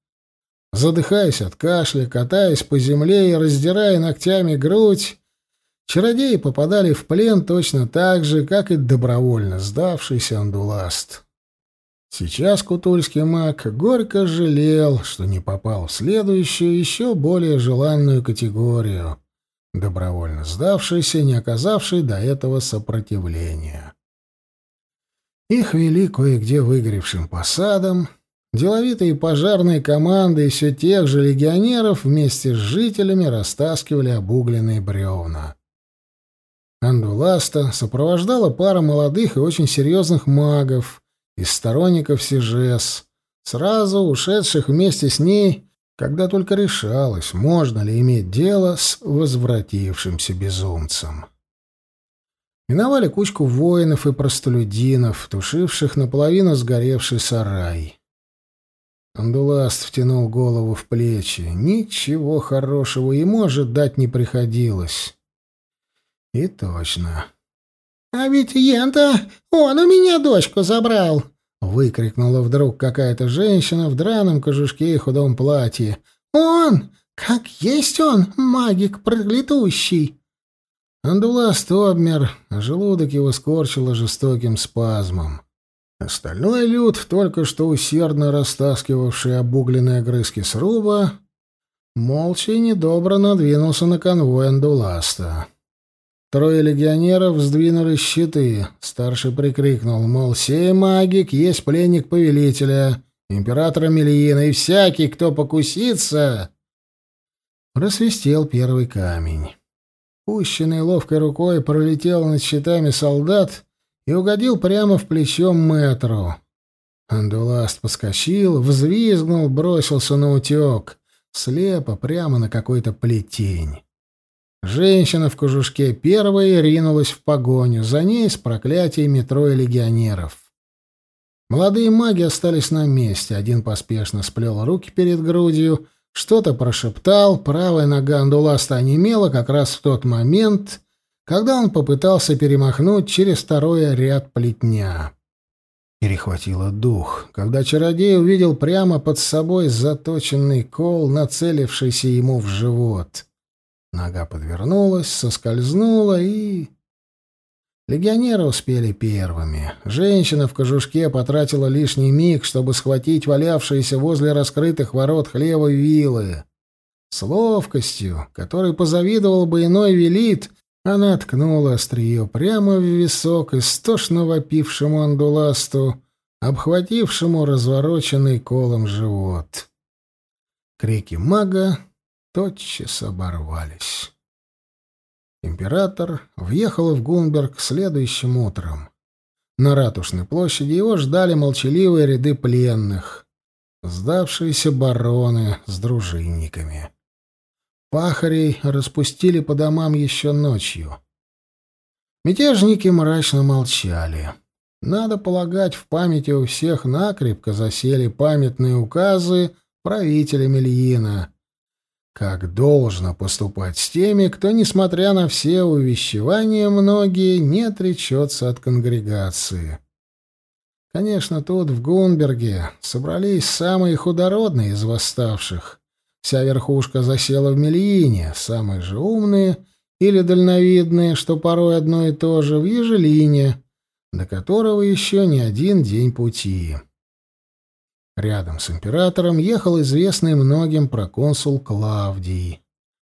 Задыхаясь от кашля, катаясь по земле и раздирая ногтями грудь, чародеи попадали в плен точно так же, как и добровольно сдавшийся андуласт. Сейчас кутульский маг горько жалел, что не попал в следующую, еще более желанную категорию, добровольно сдавшийся, не оказавший до этого сопротивления. Их вели кое-где выгоревшим посадом, деловитые пожарные команды и все тех же легионеров вместе с жителями растаскивали обугленные бревна. Андуласта сопровождала пара молодых и очень серьезных магов — из сторонников Сижес, сразу ушедших вместе с ней, когда только решалось, можно ли иметь дело с возвратившимся безумцем. Миновали кучку воинов и простолюдинов, тушивших наполовину сгоревший сарай. Андуласт втянул голову в плечи. Ничего хорошего ему ожидать не приходилось. И точно. «А ведь Ента, он у меня дочку забрал!» — выкрикнула вдруг какая-то женщина в драном кожушке и худом платье. «Он! Как есть он, магик проклятущий!» Андуласт обмер, а желудок его скорчило жестоким спазмом. Остальной люд, только что усердно растаскивавший обугленные огрызки сруба, молча и недобро надвинулся на конвой Андуласта. Трое легионеров сдвинули щиты. Старший прикрикнул, мол, сей магик есть пленник повелителя, императора Мельина, и всякий, кто покусится... Просвистел первый камень. Пущенный ловкой рукой пролетел над щитами солдат и угодил прямо в плечо мэтру. Андуласт поскочил, взвизгнул, бросился на утек, слепо прямо на какой-то плетень. Женщина в кожушке первой ринулась в погоню, за ней с проклятиями трое легионеров. Молодые маги остались на месте. Один поспешно сплел руки перед грудью, что-то прошептал, правая нога Андуласта онемела как раз в тот момент, когда он попытался перемахнуть через второй ряд плетня. Перехватило дух, когда чародей увидел прямо под собой заточенный кол, нацелившийся ему в живот — Нога подвернулась, соскользнула и... Легионеры успели первыми. Женщина в кожушке потратила лишний миг, чтобы схватить валявшиеся возле раскрытых ворот хлева вилы. С ловкостью, которой позавидовал бы иной велит, она ткнула острие прямо в висок истошно вопившему андуласту, обхватившему развороченный колом живот. Крики мага тотчас оборвались. Император въехал в Гунберг следующим утром. На ратушной площади его ждали молчаливые ряды пленных, сдавшиеся бароны с дружинниками. Пахарей распустили по домам еще ночью. Мятежники мрачно молчали. Надо полагать, в памяти у всех накрепко засели памятные указы правителя Мельина — как должно поступать с теми, кто, несмотря на все увещевания, многие не отречется от конгрегации. Конечно, тут, в Гунберге, собрались самые худородные из восставших. Вся верхушка засела в Мельине, самые же умные или дальновидные, что порой одно и то же, в Ежелине, до которого еще не один день пути. Рядом с императором ехал известный многим проконсул Клавдий.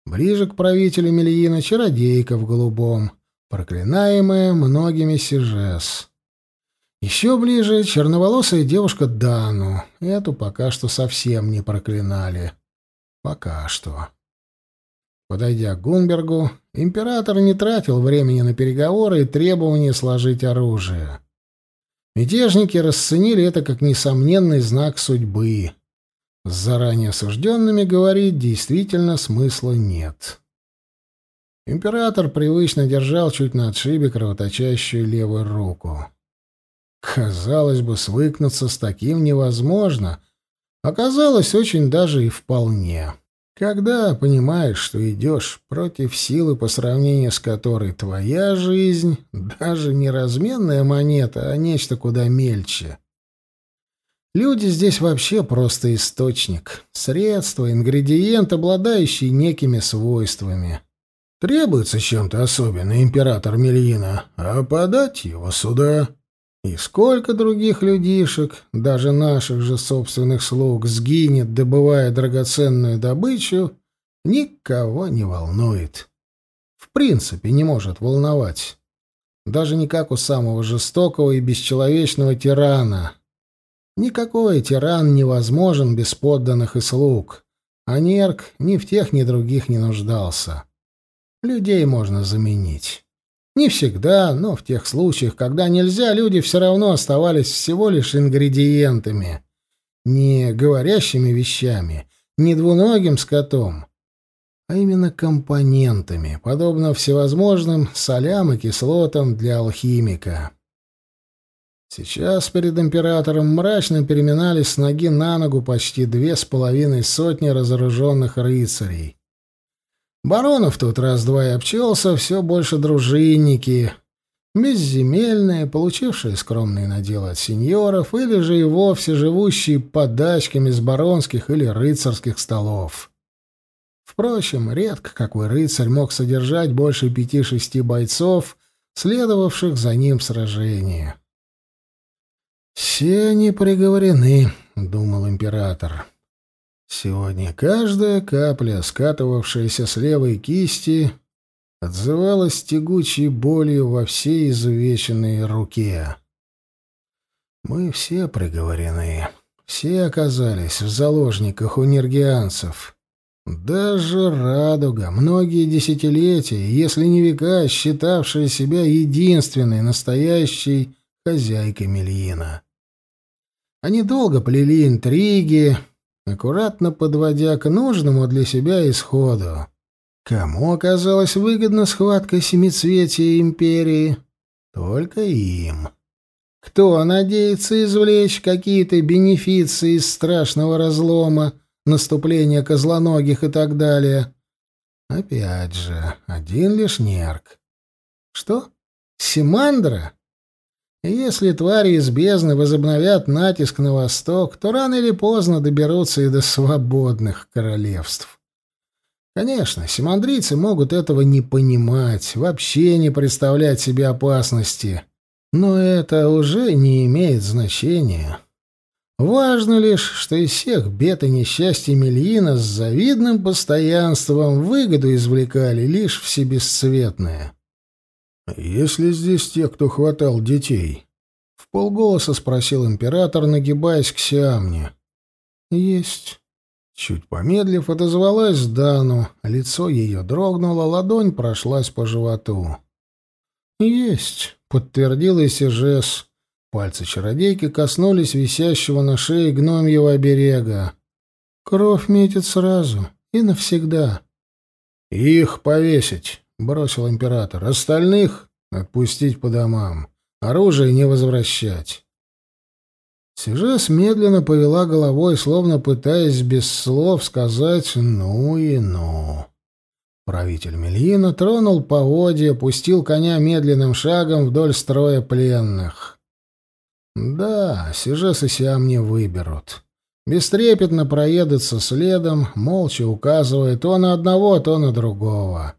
Ближе к правителю Мельина чародейка в голубом, проклинаемая многими Сижес. Еще ближе черноволосая девушка Дану. Эту пока что совсем не проклинали. Пока что. Подойдя к Гунбергу, император не тратил времени на переговоры и требования сложить оружие. Мятежники расценили это как несомненный знак судьбы. С заранее осужденными говорить действительно смысла нет. Император привычно держал чуть на отшибе кровоточащую левую руку. Казалось бы, свыкнуться с таким невозможно. Оказалось, очень даже и вполне. Когда понимаешь, что идешь против силы, по сравнению с которой твоя жизнь даже не разменная монета, а нечто куда мельче. Люди здесь вообще просто источник, средство, ингредиент, обладающий некими свойствами. Требуется чем-то особенное император Мельина, а подать его сюда. И сколько других людишек, даже наших же собственных слуг, сгинет, добывая драгоценную добычу, никого не волнует. В принципе, не может волновать. Даже не как у самого жестокого и бесчеловечного тирана. Никакой тиран невозможен без подданных и слуг, а Нерк ни в тех, ни других не нуждался. Людей можно заменить. Не всегда, но в тех случаях, когда нельзя, люди все равно оставались всего лишь ингредиентами, не говорящими вещами, не двуногим скотом, а именно компонентами, подобно всевозможным солям и кислотам для алхимика. Сейчас перед императором мрачно переминались с ноги на ногу почти две с половиной сотни разоруженных рыцарей. Баронов тут раз-два и обчелся, все больше дружинники, безземельные, получившие скромные наделы от сеньоров, или же и вовсе живущие подачками с баронских или рыцарских столов. Впрочем, редко какой рыцарь мог содержать больше пяти-шести бойцов, следовавших за ним в сражении. «Все они приговорены», — думал император. Сегодня каждая капля, скатывавшаяся с левой кисти, отзывалась тягучей болью во всей изувеченной руке. Мы все приговорены, все оказались в заложниках у нергианцев. Даже радуга, многие десятилетия, если не века, считавшая себя единственной настоящей хозяйкой Мельина. Они долго плели интриги, аккуратно подводя к нужному для себя исходу. Кому оказалась выгодна схватка семицветия империи? Только им. Кто надеется извлечь какие-то бенефиции из страшного разлома, наступления козлоногих и так далее? Опять же, один лишь нерк. Что? Симандра? Если твари из бездны возобновят натиск на восток, то рано или поздно доберутся и до свободных королевств. Конечно, симандрийцы могут этого не понимать, вообще не представлять себе опасности, но это уже не имеет значения. Важно лишь, что из всех бед и несчастий Мельина с завидным постоянством выгоду извлекали лишь все бесцветные. «Есть ли здесь те, кто хватал детей?» — в полголоса спросил император, нагибаясь к Сиамне. «Есть». Чуть помедлив, отозвалась Дану, лицо ее дрогнуло, ладонь прошлась по животу. «Есть», — подтвердил Исижес. Пальцы чародейки коснулись висящего на шее гномьего оберега. «Кровь метит сразу и навсегда». «Их повесить», — бросил император. «Остальных отпустить по домам. Оружие не возвращать». Сижес медленно повела головой, словно пытаясь без слов сказать «ну и ну». Правитель Мельина тронул поводья, пустил коня медленным шагом вдоль строя пленных. Да, Сижес и Сиам не выберут. Бестрепетно проедутся следом, молча указывая то на одного, то на другого.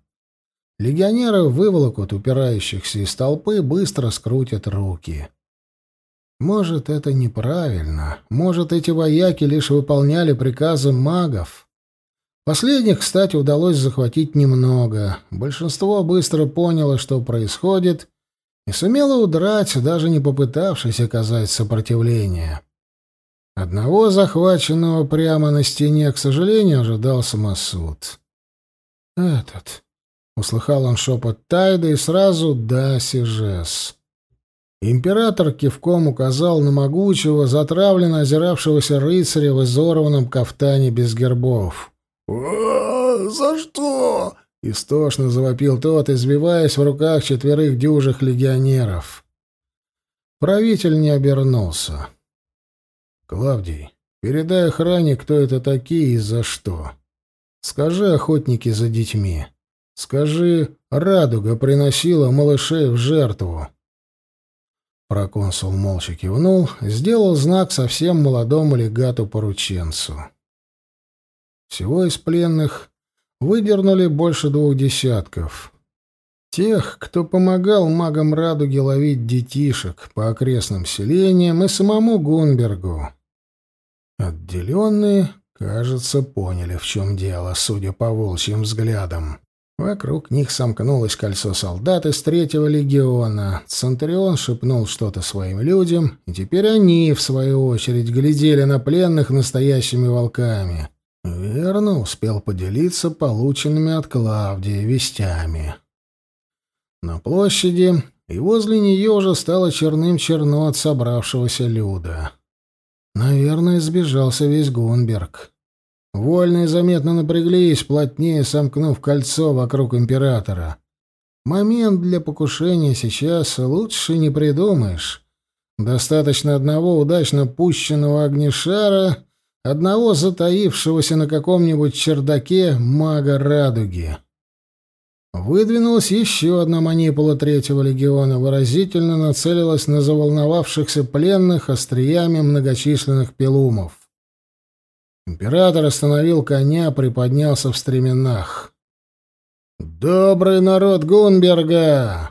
Легионеры выволокут упирающихся из толпы, быстро скрутят руки. Может, это неправильно. Может, эти вояки лишь выполняли приказы магов. Последних, кстати, удалось захватить немного. Большинство быстро поняло, что происходит, и сумело удрать, даже не попытавшись оказать сопротивление. Одного захваченного прямо на стене, к сожалению, ожидал самосуд. «Этот», Услыхал он шепот Тайда и сразу «да, Сижес». Император кивком указал на могучего, затравленно озиравшегося рыцаря в изорванном кафтане без гербов. «О, за что?» — истошно завопил тот, извиваясь в руках четверых дюжих легионеров. Правитель не обернулся. «Клавдий, передай охране, кто это такие и за что. Скажи, охотники за детьми. Скажи, радуга приносила малышей в жертву». Проконсул молча кивнул, сделал знак совсем молодому легату-порученцу. Всего из пленных выдернули больше двух десятков. Тех, кто помогал магам Радуги ловить детишек по окрестным селениям и самому Гунбергу. Отделенные, кажется, поняли, в чем дело, судя по волчьим взглядам. Вокруг них сомкнулось кольцо солдат из третьего легиона. Центурион шепнул что-то своим людям, и теперь они, в свою очередь, глядели на пленных настоящими волками. Верно, успел поделиться полученными от Клавдии вестями. На площади и возле нее уже стало черным-черно от собравшегося люда. Наверное, сбежался весь Гунберг. Вольные заметно напряглись, плотнее сомкнув кольцо вокруг императора. Момент для покушения сейчас лучше не придумаешь. Достаточно одного удачно пущенного огнешара, одного затаившегося на каком-нибудь чердаке мага радуги. Выдвинулась еще одна манипула третьего легиона, выразительно нацелилась на заволновавшихся пленных остриями многочисленных пилумов. Император остановил коня, приподнялся в стременах. «Добрый народ Гунберга!»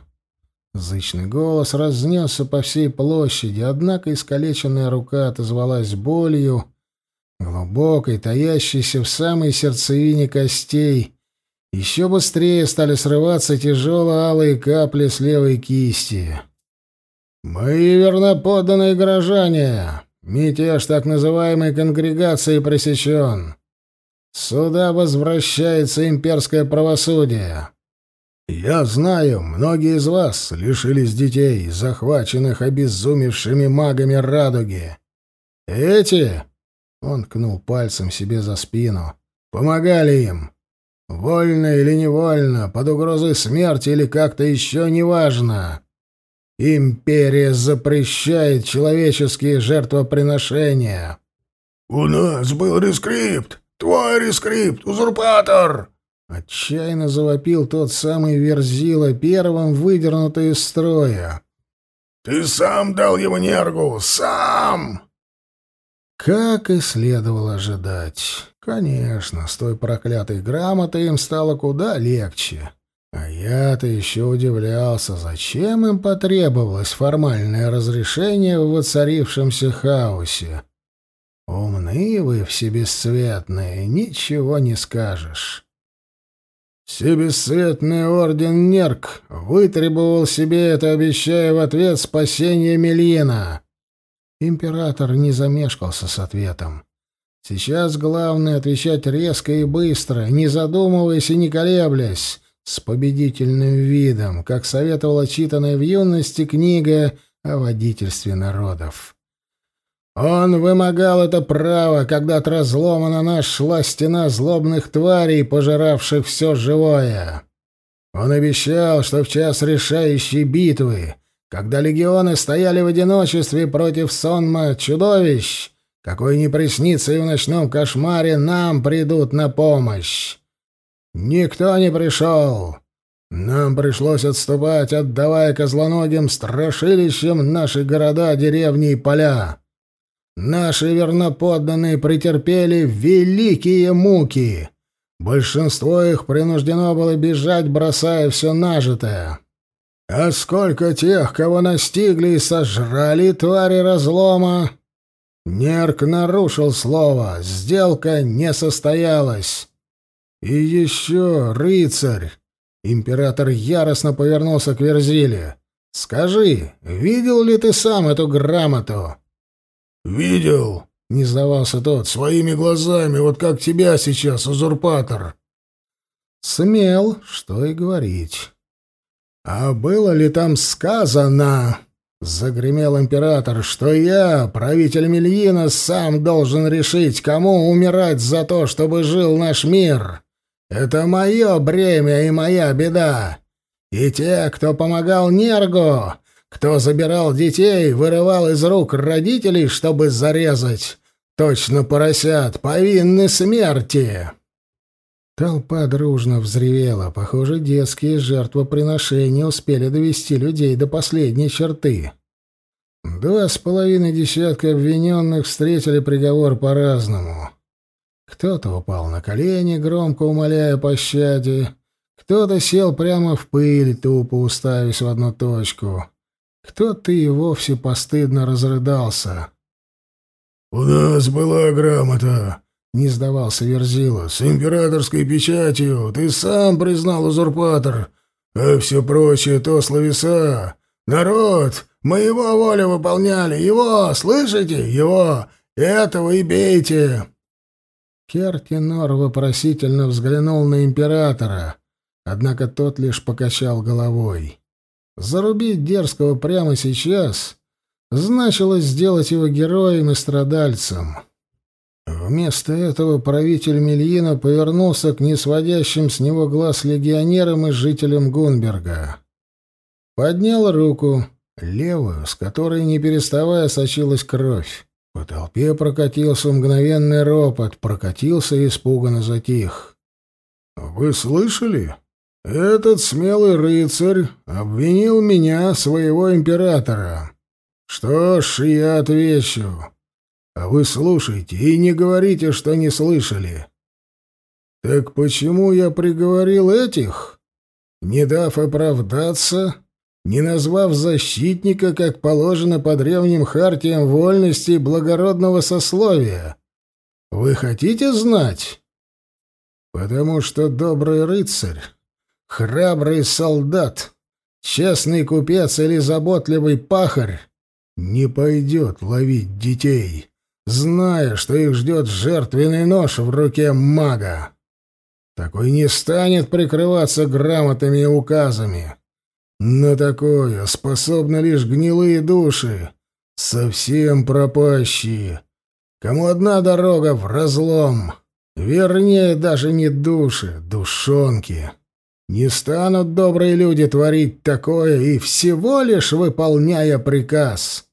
Зычный голос разнесся по всей площади, однако искалеченная рука отозвалась болью, глубокой, таящейся в самой сердцевине костей, еще быстрее стали срываться тяжелые алые капли с левой кисти. «Мои верноподданные горожане! Мятеж так называемой конгрегации пресечен. Сюда возвращается имперское правосудие. Я знаю, многие из вас лишились детей, захваченных обезумевшими магами радуги. Эти...» — он кнул пальцем себе за спину. «Помогали им». Вольно или невольно, под угрозой смерти или как-то еще неважно. Империя запрещает человеческие жертвоприношения. «У нас был рескрипт! Твой рескрипт, узурпатор!» Отчаянно завопил тот самый Верзила, первым выдернутый из строя. «Ты сам дал ему нергу! Сам!» Как и следовало ожидать. Конечно, с той проклятой грамотой им стало куда легче. А я-то еще удивлялся, зачем им потребовалось формальное разрешение в воцарившемся хаосе. Умны вы все бесцветные, ничего не скажешь. Всебесцветный орден Нерк вытребовал себе это, обещая в ответ спасение Мельина. Император не замешкался с ответом. Сейчас главное отвечать резко и быстро, не задумываясь и не колеблясь, с победительным видом, как советовала читанная в юности книга о водительстве народов. Он вымогал это право, когда от разлома на нас шла стена злобных тварей, пожиравших все живое. Он обещал, что в час решающей битвы, когда легионы стояли в одиночестве против сонма чудовищ, какой не приснится и в ночном кошмаре, нам придут на помощь. Никто не пришел. Нам пришлось отступать, отдавая козлоногим страшилищем наши города, деревни и поля. Наши верноподданные претерпели великие муки. Большинство их принуждено было бежать, бросая все нажитое. А сколько тех, кого настигли и сожрали твари разлома, Нерк нарушил слово, сделка не состоялась. И еще, рыцарь, император яростно повернулся к Верзиле. Скажи, видел ли ты сам эту грамоту? Видел, не сдавался тот, своими глазами, вот как тебя сейчас, узурпатор. Смел, что и говорить. А было ли там сказано, Загремел император, что я, правитель Мельина, сам должен решить, кому умирать за то, чтобы жил наш мир. Это мое бремя и моя беда. И те, кто помогал Нергу, кто забирал детей, вырывал из рук родителей, чтобы зарезать. Точно поросят, повинны смерти!» Толпа дружно взревела. Похоже, детские жертвоприношения успели довести людей до последней черты. Два с половиной десятка обвиненных встретили приговор по-разному. Кто-то упал на колени, громко умоляя пощаде, кто-то сел прямо в пыль, тупо уставясь в одну точку. Кто-то и вовсе постыдно разрыдался. «У нас была грамота», — не сдавался Верзила, — «с императорской печатью. Ты сам признал узурпатор. А все прочее то словеса. Народ, мы его волю выполняли. Его, слышите? Его. Этого и бейте». Кертинор вопросительно взглянул на императора. Однако тот лишь покачал головой. Зарубить дерзкого прямо сейчас значило сделать его героем и страдальцем. Вместо этого правитель Мельина повернулся к несводящим с него глаз легионерам и жителям Гунберга. Поднял руку, левую, с которой, не переставая, сочилась кровь. По толпе прокатился мгновенный ропот, прокатился и испуганно затих. «Вы слышали?» Этот смелый рыцарь обвинил меня, своего императора. Что ж, я отвечу. А вы слушайте и не говорите, что не слышали. Так почему я приговорил этих, не дав оправдаться, не назвав защитника, как положено по древним хартиям вольности и благородного сословия? Вы хотите знать? Потому что добрый рыцарь храбрый солдат, честный купец или заботливый пахарь не пойдет ловить детей, зная, что их ждет жертвенный нож в руке мага. Такой не станет прикрываться грамотами и указами. На такое способны лишь гнилые души, совсем пропащие, кому одна дорога в разлом, вернее, даже не души, душонки. Не станут добрые люди творить такое и всего лишь выполняя приказ.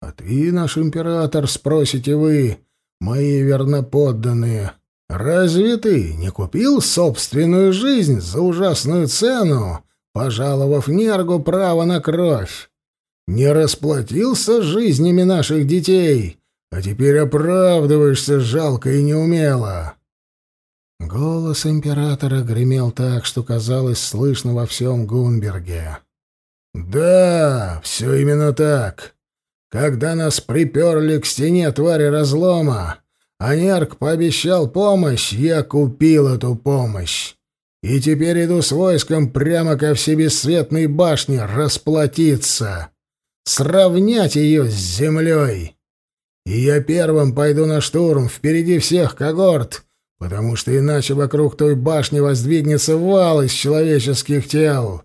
А ты, наш император, спросите вы, мои верноподданные, разве ты не купил собственную жизнь за ужасную цену, пожаловав Нергу право на кровь? Не расплатился жизнями наших детей, а теперь оправдываешься жалко и неумело. Голос императора гремел так, что казалось слышно во всем Гунберге. «Да, все именно так. Когда нас приперли к стене твари разлома, а Нерк пообещал помощь, я купил эту помощь. И теперь иду с войском прямо ко всебесцветной башне расплатиться, сравнять ее с землей. И я первым пойду на штурм, впереди всех когорт» потому что иначе вокруг той башни воздвигнется вал из человеческих тел.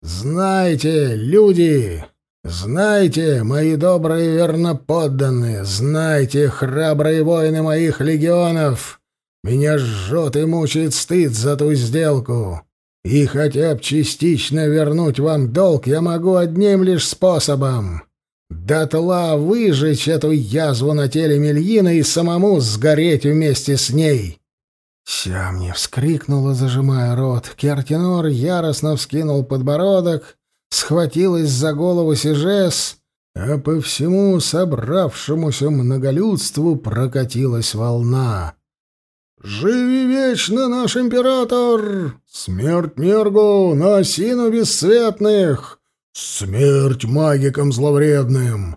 Знайте, люди, знайте, мои добрые верноподданные, знайте, храбрые воины моих легионов, меня жжет и мучает стыд за ту сделку. И хотя б частично вернуть вам долг я могу одним лишь способом дотла выжечь эту язву на теле Мельина и самому сгореть вместе с ней. Сямни вскрикнула, зажимая рот. Кертинор яростно вскинул подбородок, схватилась за голову Сижес, а по всему собравшемуся многолюдству прокатилась волна. «Живи вечно, наш император! Смерть Нергу, на осину бесцветных! «Смерть магикам зловредным!»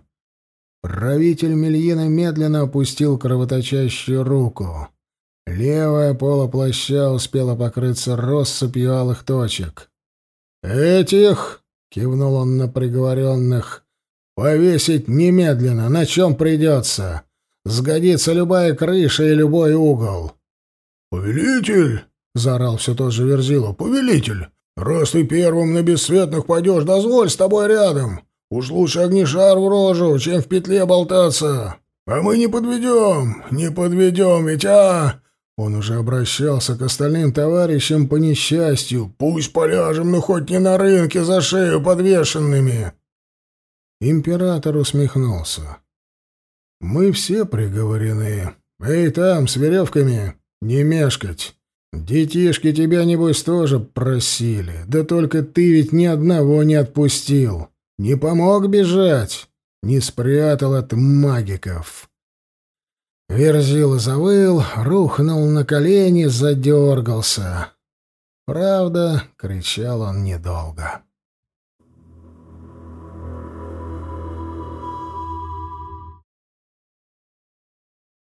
Правитель Мельина медленно опустил кровоточащую руку. Левая пола плаща успела покрыться россыпью алых точек. «Этих!» — кивнул он на приговоренных. «Повесить немедленно, на чем придется. Сгодится любая крыша и любой угол». «Повелитель!» — заорал все тот же Верзилу. «Повелитель! Раз ты первым на бесцветных пойдешь, дозволь с тобой рядом. Уж лучше огнешар в рожу, чем в петле болтаться. А мы не подведем, не подведем, ведь а... Он уже обращался к остальным товарищам по несчастью. «Пусть поляжем, но хоть не на рынке за шею подвешенными!» Император усмехнулся. «Мы все приговорены. Эй, там, с веревками, не мешкать. Детишки тебя, небось, тоже просили. Да только ты ведь ни одного не отпустил. Не помог бежать, не спрятал от магиков». Верзила завыл, рухнул на колени, задергался. Правда, кричал он недолго.